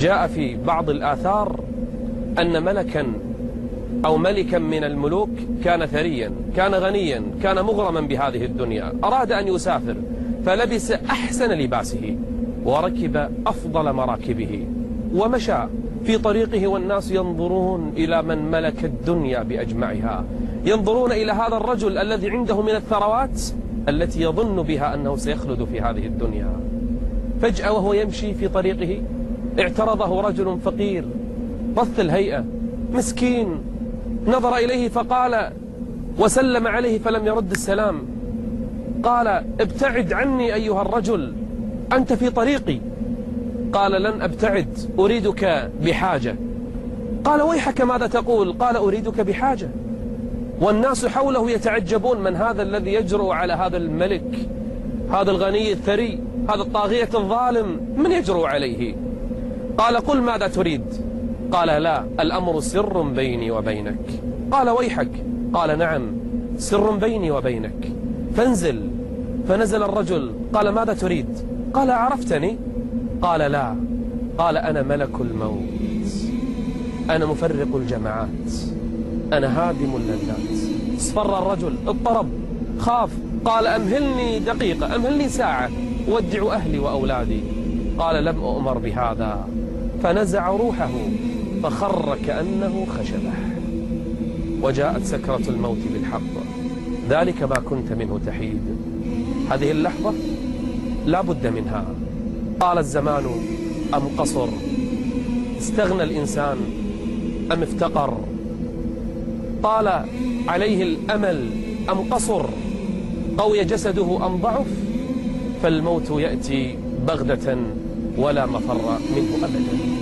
جاء في بعض الآثار أن ملكا أو ملكا من الملوك كان ثريا كان غنيا كان مغرما بهذه الدنيا. أراد أن يسافر فلبس أحسن لباسه وركب أفضل مراكبه ومشى في طريقه والناس ينظرون إلى من ملك الدنيا بأجمعها. ينظرون إلى هذا الرجل الذي عنده من الثروات التي يظن بها أنه سيخلد في هذه الدنيا. فجأة وهو يمشي في طريقه اعترضه رجل فقير رث الهيئة مسكين نظر إليه فقال وسلم عليه فلم يرد السلام. قال ابتعد عني أيها الرجل أنت في طريقي. قال لن أبتعد أريدك بحاجة. قال ويحك ماذا تقول؟ قال أريدك بحاجة. والناس حوله يتعجبون من هذا الذي يجرؤ على هذا الملك هذا الغني الثري هذا الطاغية الظالم من يجرؤ عليه؟ قال قل ماذا تريد. قال لا الأمر سر بيني وبينك. قال ويحك. قال نعم سر بيني وبينك. فانزل. فنزل الرجل. قال ماذا تريد؟ قال عرفتني. قال لا. قال أنا ملك الموت. أنا مفرق الجماعات. أنا هادم اللذات. اصفر الرجل. اضطرب. خاف. قال أمهلني دقيقة. أمهلني ساعة. ودع أهلي وأولادي. قال لم أؤمر بهذا. فنزع روحه فخر كأنه خشبه. وجاءت سكرة الموت بالحق. ذلك ما كنت منه تحيد. هذه اللحظة لا بد منها. طال الزمان أم قصر؟ استغنى الإنسان أم افتقر؟ طال عليه الأمل أم قصر؟ قوي جسده أم ضعف؟ فالموت يأتي بغدة ولا مفر منه أبدا.